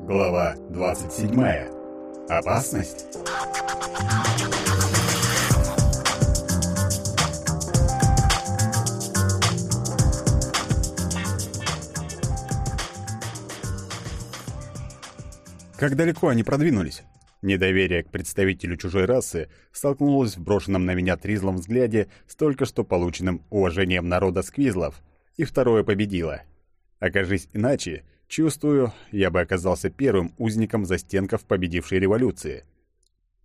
Глава 27. Опасность. Как далеко они продвинулись? Недоверие к представителю чужой расы столкнулось в брошенном на меня тризлом взгляде с только что полученным уважением народа сквизлов, и второе победило. Окажись иначе, чувствую, я бы оказался первым узником застенков победившей революции.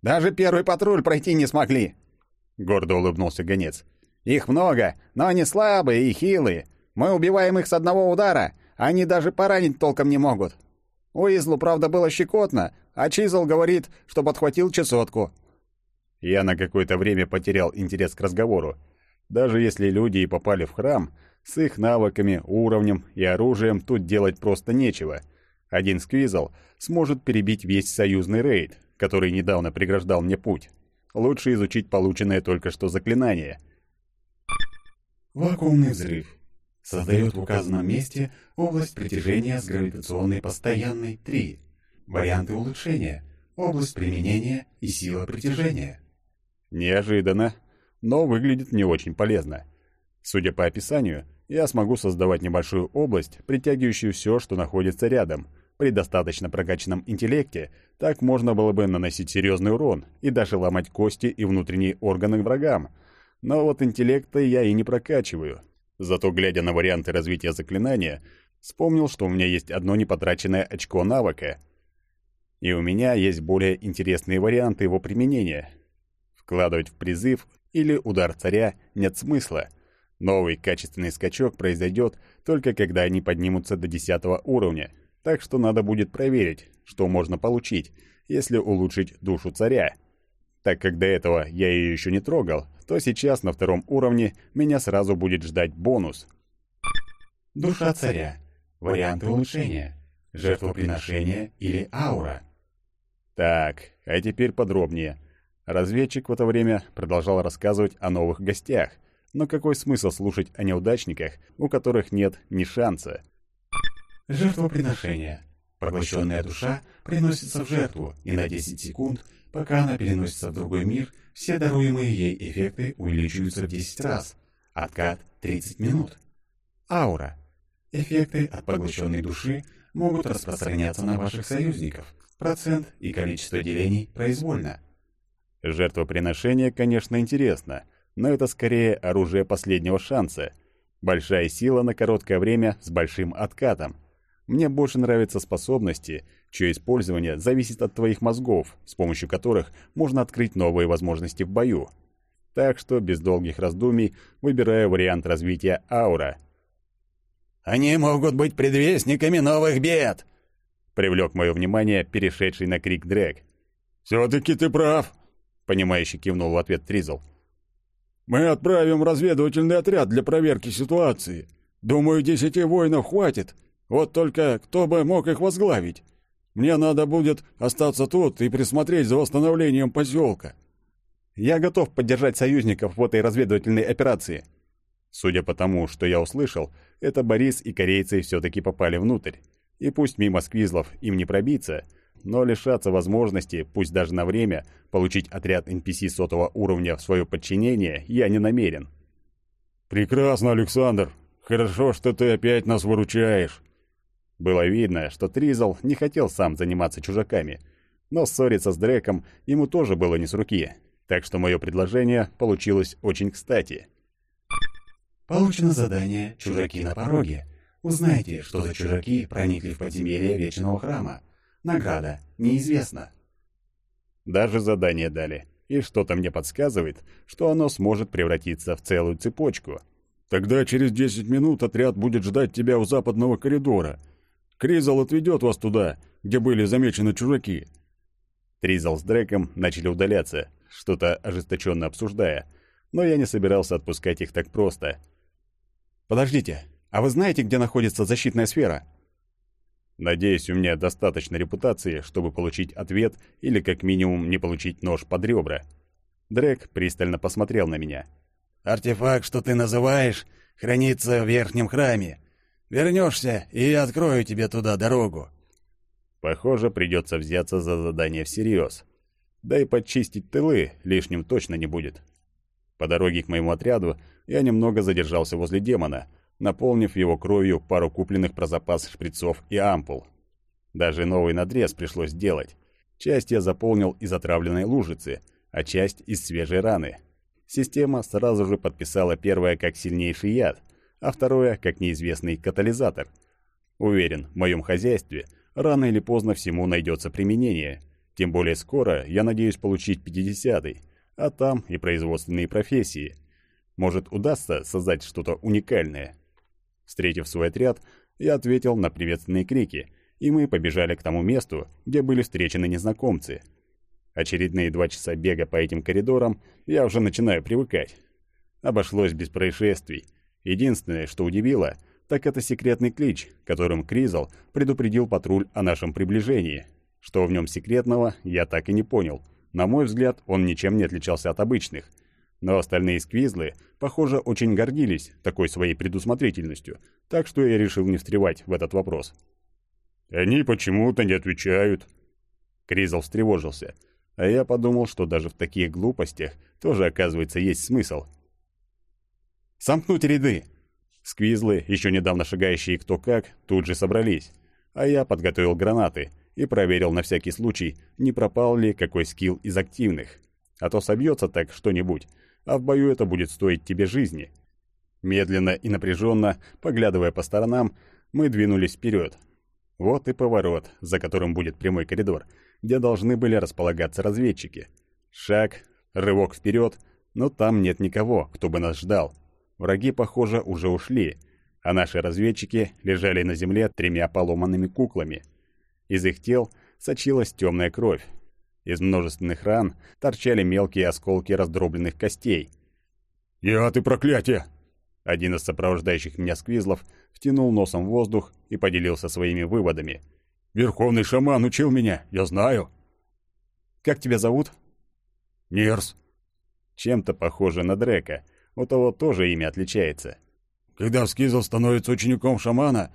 «Даже первый патруль пройти не смогли!» Гордо улыбнулся гонец. «Их много, но они слабые и хилые. Мы убиваем их с одного удара, они даже поранить толком не могут. Уизлу, правда, было щекотно, а Чизл говорит, что подхватил чесотку». Я на какое-то время потерял интерес к разговору. Даже если люди и попали в храм, с их навыками, уровнем и оружием тут делать просто нечего. Один сквизл сможет перебить весь союзный рейд, который недавно преграждал мне путь. Лучше изучить полученное только что заклинание. Вакуумный взрыв. Создает в указанном месте область притяжения с гравитационной постоянной 3. Варианты улучшения. Область применения и сила притяжения. Неожиданно, но выглядит не очень полезно. Судя по описанию, я смогу создавать небольшую область, притягивающую все, что находится рядом. При достаточно прокачанном интеллекте так можно было бы наносить серьезный урон и даже ломать кости и внутренние органы врагам. Но вот интеллекта я и не прокачиваю. Зато, глядя на варианты развития заклинания, вспомнил, что у меня есть одно непотраченное очко навыка. И у меня есть более интересные варианты его применения. Вкладывать в призыв или удар царя нет смысла — Новый качественный скачок произойдет только когда они поднимутся до 10 уровня, так что надо будет проверить, что можно получить, если улучшить душу царя. Так как до этого я ее еще не трогал, то сейчас на втором уровне меня сразу будет ждать бонус. Душа царя. Варианты улучшения. Жертвоприношение или аура. Так, а теперь подробнее. Разведчик в это время продолжал рассказывать о новых гостях – но какой смысл слушать о неудачниках, у которых нет ни шанса? Жертвоприношение. Поглощенная душа приносится в жертву, и на 10 секунд, пока она переносится в другой мир, все даруемые ей эффекты увеличиваются в 10 раз. Откат – 30 минут. Аура. Эффекты от поглощенной души могут распространяться на ваших союзников. Процент и количество делений произвольно. Жертвоприношение, конечно, интересно – но это скорее оружие последнего шанса. Большая сила на короткое время с большим откатом. Мне больше нравятся способности, чье использование зависит от твоих мозгов, с помощью которых можно открыть новые возможности в бою. Так что без долгих раздумий выбираю вариант развития аура. «Они могут быть предвестниками новых бед!» Привлек мое внимание перешедший на крик Дрэг. «Все-таки ты прав!» Понимающе кивнул в ответ Тризл. Мы отправим разведывательный отряд для проверки ситуации. Думаю, десяти воинов хватит. Вот только кто бы мог их возглавить? Мне надо будет остаться тут и присмотреть за восстановлением поселка. Я готов поддержать союзников в этой разведывательной операции. Судя по тому, что я услышал, это Борис и корейцы все-таки попали внутрь. И пусть мимо сквизлов им не пробиться, но лишаться возможности, пусть даже на время, получить отряд NPC сотого уровня в свое подчинение я не намерен. «Прекрасно, Александр. Хорошо, что ты опять нас выручаешь». Было видно, что Тризл не хотел сам заниматься чужаками, но ссориться с Дреком ему тоже было не с руки, так что мое предложение получилось очень кстати. Получено задание «Чужаки на пороге». Узнайте, что за чужаки проникли в подземелье Вечного Храма. Награда неизвестна. Даже задание дали. И что-то мне подсказывает, что оно сможет превратиться в целую цепочку. Тогда через десять минут отряд будет ждать тебя у западного коридора. Кризал отведет вас туда, где были замечены чужаки. Тризал с Дреком начали удаляться, что-то ожесточенно обсуждая, но я не собирался отпускать их так просто. «Подождите, а вы знаете, где находится защитная сфера?» Надеюсь, у меня достаточно репутации, чтобы получить ответ или как минимум не получить нож под ребра. Дрек пристально посмотрел на меня. «Артефакт, что ты называешь, хранится в верхнем храме. Вернешься, и я открою тебе туда дорогу». Похоже, придется взяться за задание всерьез. Да и подчистить тылы лишним точно не будет. По дороге к моему отряду я немного задержался возле демона, наполнив его кровью пару купленных про запас шприцов и ампул. Даже новый надрез пришлось делать. Часть я заполнил из отравленной лужицы, а часть из свежей раны. Система сразу же подписала первое как сильнейший яд, а второе как неизвестный катализатор. Уверен, в моем хозяйстве рано или поздно всему найдется применение. Тем более скоро я надеюсь получить 50-й, а там и производственные профессии. Может, удастся создать что-то уникальное. Встретив свой отряд, я ответил на приветственные крики, и мы побежали к тому месту, где были встречены незнакомцы. Очередные два часа бега по этим коридорам я уже начинаю привыкать. Обошлось без происшествий. Единственное, что удивило, так это секретный клич, которым Кризл предупредил патруль о нашем приближении. Что в нем секретного, я так и не понял. На мой взгляд, он ничем не отличался от обычных. Но остальные сквизлы, похоже, очень гордились такой своей предусмотрительностью, так что я решил не встревать в этот вопрос. «Они почему-то не отвечают». Кризл встревожился, а я подумал, что даже в таких глупостях тоже, оказывается, есть смысл. «Сомкнуть ряды!» Сквизлы, еще недавно шагающие кто как, тут же собрались, а я подготовил гранаты и проверил на всякий случай, не пропал ли какой скилл из активных. А то собьется так что-нибудь, а в бою это будет стоить тебе жизни. Медленно и напряженно, поглядывая по сторонам, мы двинулись вперед. Вот и поворот, за которым будет прямой коридор, где должны были располагаться разведчики. Шаг, рывок вперед, но там нет никого, кто бы нас ждал. Враги, похоже, уже ушли, а наши разведчики лежали на земле тремя поломанными куклами. Из их тел сочилась темная кровь, из множественных ран торчали мелкие осколки раздробленных костей. «Я ты проклятие!» Один из сопровождающих меня сквизлов втянул носом в воздух и поделился своими выводами. «Верховный шаман учил меня, я знаю». «Как тебя зовут?» «Нерс». Чем-то похоже на Дрека. У того тоже имя отличается. «Когда скизл становится учеником шамана,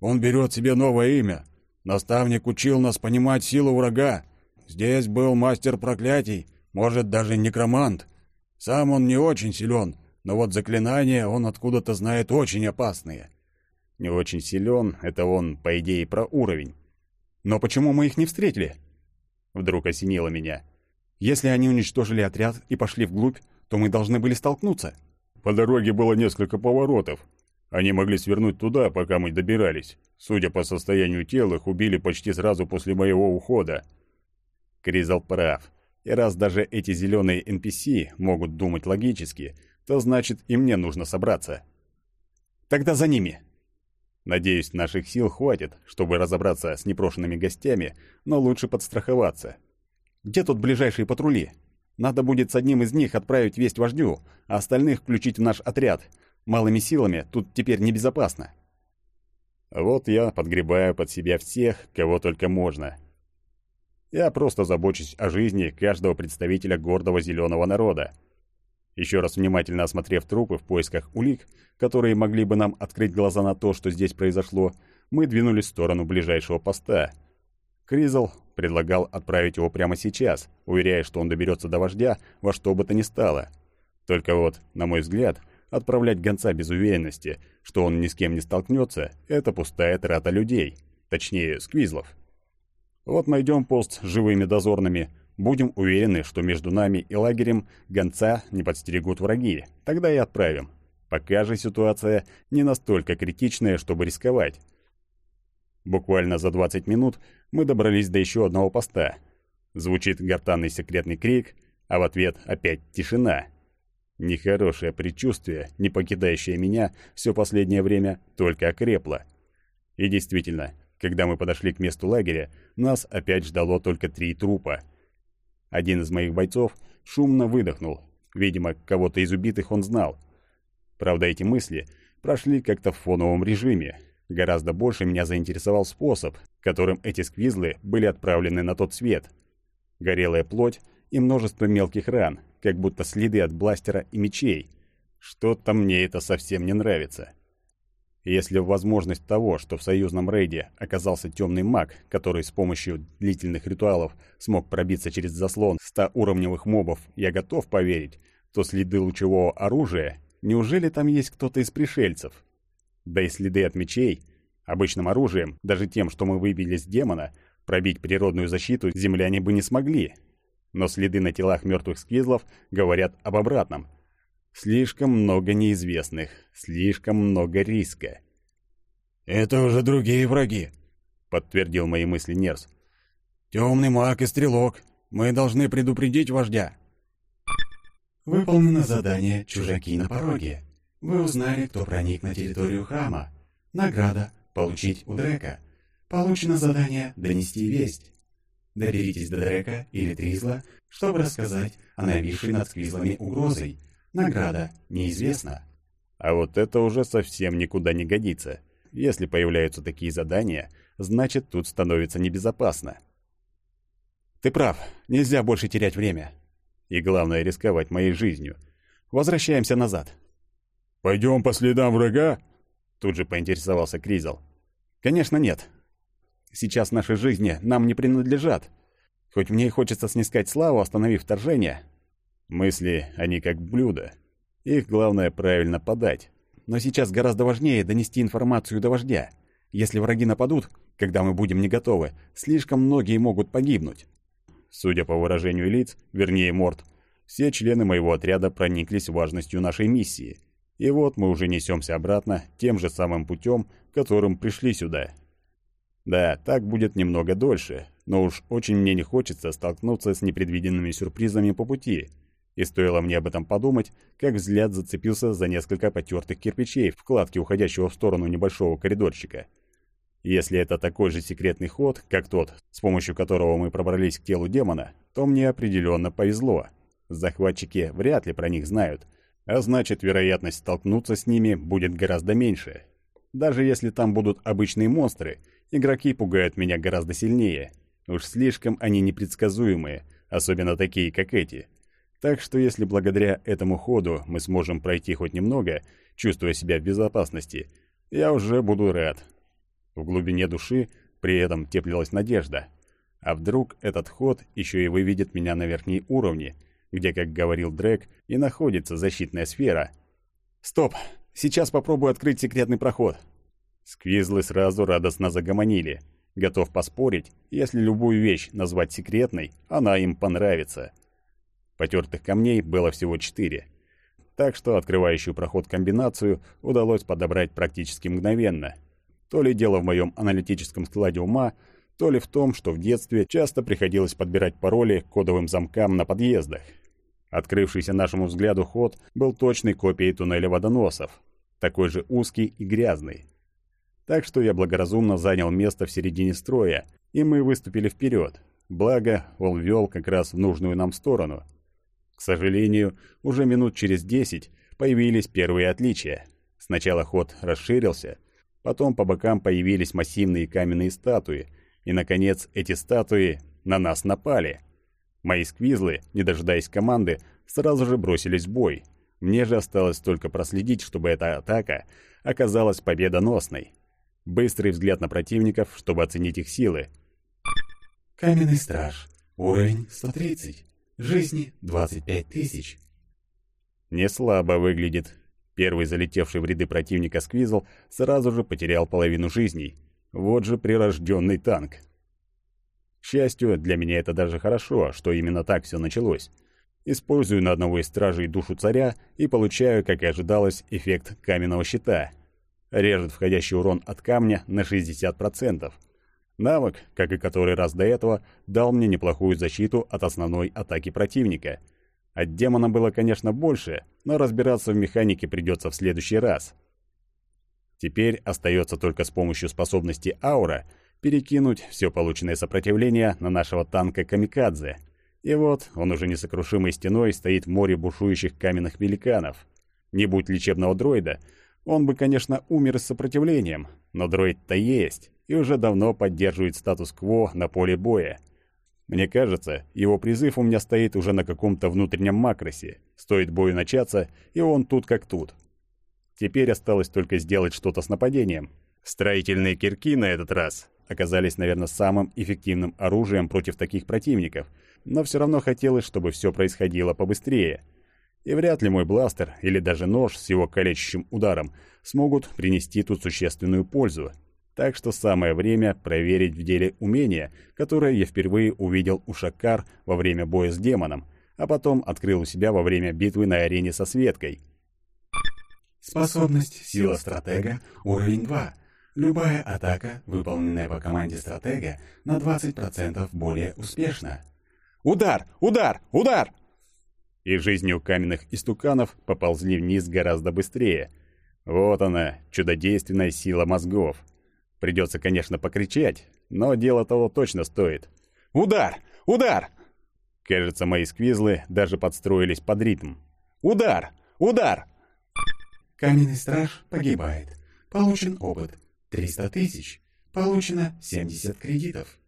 он берет себе новое имя. Наставник учил нас понимать силу врага, Здесь был мастер проклятий, может, даже некромант. Сам он не очень силен, но вот заклинания он откуда-то знает очень опасные. Не очень силен — это он, по идее, про уровень. Но почему мы их не встретили? Вдруг осенило меня. Если они уничтожили отряд и пошли вглубь, то мы должны были столкнуться. По дороге было несколько поворотов. Они могли свернуть туда, пока мы добирались. Судя по состоянию тел, их убили почти сразу после моего ухода. Кризал прав. И раз даже эти зеленые NPC могут думать логически, то значит и мне нужно собраться. Тогда за ними. Надеюсь, наших сил хватит, чтобы разобраться с непрошенными гостями, но лучше подстраховаться. Где тут ближайшие патрули? Надо будет с одним из них отправить весть вождю, а остальных включить в наш отряд. Малыми силами тут теперь небезопасно. Вот я подгребаю под себя всех, кого только можно, я просто забочусь о жизни каждого представителя гордого зеленого народа. Еще раз внимательно осмотрев трупы в поисках улик, которые могли бы нам открыть глаза на то, что здесь произошло, мы двинулись в сторону ближайшего поста. Кризл предлагал отправить его прямо сейчас, уверяя, что он доберется до вождя во что бы то ни стало. Только вот, на мой взгляд, отправлять гонца без уверенности, что он ни с кем не столкнется, это пустая трата людей, точнее, сквизлов. Вот найдем пост живыми дозорными. Будем уверены, что между нами и лагерем гонца не подстерегут враги. Тогда и отправим. Пока же ситуация не настолько критичная, чтобы рисковать. Буквально за 20 минут мы добрались до еще одного поста. Звучит гортанный секретный крик, а в ответ опять тишина. Нехорошее предчувствие, не покидающее меня все последнее время, только окрепло. И действительно, когда мы подошли к месту лагеря, нас опять ждало только три трупа. Один из моих бойцов шумно выдохнул. Видимо, кого-то из убитых он знал. Правда, эти мысли прошли как-то в фоновом режиме. Гораздо больше меня заинтересовал способ, которым эти сквизлы были отправлены на тот свет. Горелая плоть и множество мелких ран, как будто следы от бластера и мечей. Что-то мне это совсем не нравится. Если возможность того, что в союзном рейде оказался темный маг, который с помощью длительных ритуалов смог пробиться через заслон 100-уровневых мобов, я готов поверить, то следы лучевого оружия, неужели там есть кто-то из пришельцев? Да и следы от мечей, обычным оружием, даже тем, что мы выбили с демона, пробить природную защиту земляне бы не смогли. Но следы на телах мертвых сквизлов говорят об обратном. Слишком много неизвестных, слишком много риска. «Это уже другие враги», — подтвердил мои мысли Нерс. «Темный маг и стрелок. Мы должны предупредить вождя». Выполнено задание «Чужаки на пороге». Вы узнали, кто проник на территорию храма. Награда – получить у Дрека. Получено задание «Донести весть». Доберитесь до Дрека или Тризла, чтобы рассказать о нависшей над сквизлами угрозой – Награда неизвестна. А вот это уже совсем никуда не годится. Если появляются такие задания, значит, тут становится небезопасно. Ты прав, нельзя больше терять время. И главное, рисковать моей жизнью. Возвращаемся назад. «Пойдем по следам врага?» Тут же поинтересовался Кризел. «Конечно нет. Сейчас наши жизни нам не принадлежат. Хоть мне и хочется снискать славу, остановив вторжение, Мысли, они как блюдо. Их главное правильно подать. Но сейчас гораздо важнее донести информацию до вождя. Если враги нападут, когда мы будем не готовы, слишком многие могут погибнуть. Судя по выражению лиц, вернее морд, все члены моего отряда прониклись важностью нашей миссии. И вот мы уже несемся обратно тем же самым путем, которым пришли сюда. Да, так будет немного дольше, но уж очень мне не хочется столкнуться с непредвиденными сюрпризами по пути – и стоило мне об этом подумать, как взгляд зацепился за несколько потертых кирпичей в кладке уходящего в сторону небольшого коридорчика. Если это такой же секретный ход, как тот, с помощью которого мы пробрались к телу демона, то мне определенно повезло. Захватчики вряд ли про них знают, а значит, вероятность столкнуться с ними будет гораздо меньше. Даже если там будут обычные монстры, игроки пугают меня гораздо сильнее. Уж слишком они непредсказуемые, особенно такие, как эти – так что если благодаря этому ходу мы сможем пройти хоть немного, чувствуя себя в безопасности, я уже буду рад. В глубине души при этом теплилась надежда. А вдруг этот ход еще и выведет меня на верхние уровни, где, как говорил Дрэк, и находится защитная сфера. Стоп! Сейчас попробую открыть секретный проход. Сквизлы сразу радостно загомонили. Готов поспорить, если любую вещь назвать секретной, она им понравится. Потертых камней было всего четыре. Так что открывающую проход комбинацию удалось подобрать практически мгновенно. То ли дело в моем аналитическом складе ума, то ли в том, что в детстве часто приходилось подбирать пароли кодовым замкам на подъездах. Открывшийся нашему взгляду ход был точной копией туннеля водоносов, такой же узкий и грязный. Так что я благоразумно занял место в середине строя, и мы выступили вперед. Благо, он вел как раз в нужную нам сторону – к сожалению, уже минут через десять появились первые отличия. Сначала ход расширился, потом по бокам появились массивные каменные статуи, и, наконец, эти статуи на нас напали. Мои сквизлы, не дожидаясь команды, сразу же бросились в бой. Мне же осталось только проследить, чтобы эта атака оказалась победоносной. Быстрый взгляд на противников, чтобы оценить их силы. Каменный страж. Уровень 130. Жизни 25 тысяч. Не слабо выглядит. Первый залетевший в ряды противника Сквизл сразу же потерял половину жизней. Вот же прирожденный танк. К счастью, для меня это даже хорошо, что именно так все началось. Использую на одного из стражей душу царя и получаю, как и ожидалось, эффект каменного щита. Режет входящий урон от камня на 60%. Навык, как и который раз до этого, дал мне неплохую защиту от основной атаки противника. От демона было, конечно, больше, но разбираться в механике придется в следующий раз. Теперь остается только с помощью способности аура перекинуть все полученное сопротивление на нашего танка Камикадзе. И вот он уже несокрушимой стеной стоит в море бушующих каменных великанов. Не будь лечебного дроида, он бы, конечно, умер с сопротивлением, но дроид-то есть и уже давно поддерживает статус-кво на поле боя. Мне кажется, его призыв у меня стоит уже на каком-то внутреннем макросе. Стоит бою начаться, и он тут как тут. Теперь осталось только сделать что-то с нападением. Строительные кирки на этот раз оказались, наверное, самым эффективным оружием против таких противников, но все равно хотелось, чтобы все происходило побыстрее. И вряд ли мой бластер или даже нож с его калечащим ударом смогут принести тут существенную пользу. Так что самое время проверить в деле умение, которое я впервые увидел у Шакар во время боя с демоном, а потом открыл у себя во время битвы на арене со Светкой. Способность «Сила стратега» уровень 2. Любая атака, выполненная по команде стратега, на 20% более успешна. «Удар! Удар! Удар!» И жизни у каменных истуканов поползли вниз гораздо быстрее. Вот она, чудодейственная сила мозгов. Придется, конечно, покричать, но дело того точно стоит. «Удар! Удар!» Кажется, мои сквизлы даже подстроились под ритм. «Удар! Удар!» Каменный страж погибает. Получен опыт 300 тысяч. Получено 70 кредитов.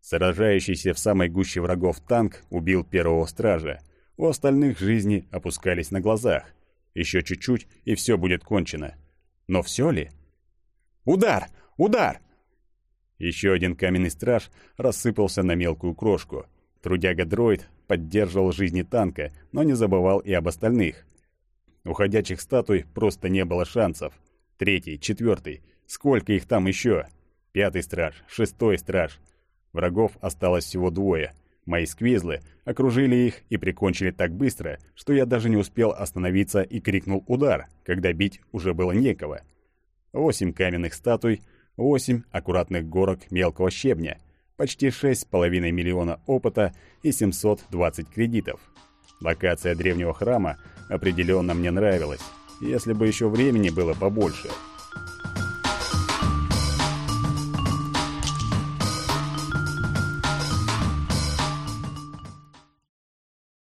Сражающийся в самой гуще врагов танк убил первого стража. У остальных жизни опускались на глазах. Еще чуть-чуть, и все будет кончено. Но все ли? «Удар! Удар!» Еще один каменный страж рассыпался на мелкую крошку. Трудяга-дроид поддерживал жизни танка, но не забывал и об остальных. У ходячих статуй просто не было шансов. Третий, четвертый. Сколько их там еще? Пятый страж, шестой страж. Врагов осталось всего двое. Мои сквизлы окружили их и прикончили так быстро, что я даже не успел остановиться и крикнул «Удар!», когда бить уже было некого. Восемь каменных статуй, восемь аккуратных горок мелкого щебня, почти шесть с половиной миллиона опыта и 720 кредитов. Локация древнего храма определенно мне нравилась, если бы еще времени было побольше –